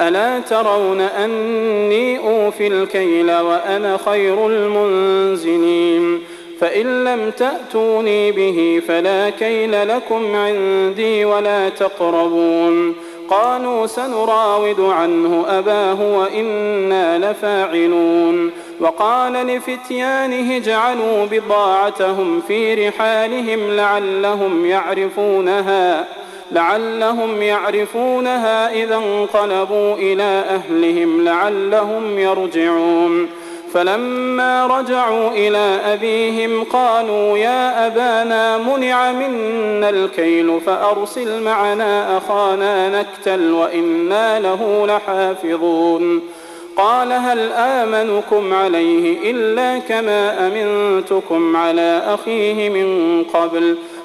ألا ترون أني أوفي الكيل وأنا خير المنزلين؟ فإن لم تأتوني به فلا كيل لكم عندي ولا تقربون. قالوا سنراود عنه أباه وإنا لفاعلون. وقال لفتيانه اجعلوا بضاعتهم في رحالهم لعلهم يعرفونها. لعلهم يعرفونها إذا انقلبوا إلى أهلهم لعلهم يرجعون. فلما رجعوا إلى أبيهم قالوا يا أبانا منع منا الكيل فأرسل معنا أخانا نكتل وإنا له لحافظون. قال هل آمنكم عليه إلا كما أمنتكم على أخيه من قبل؟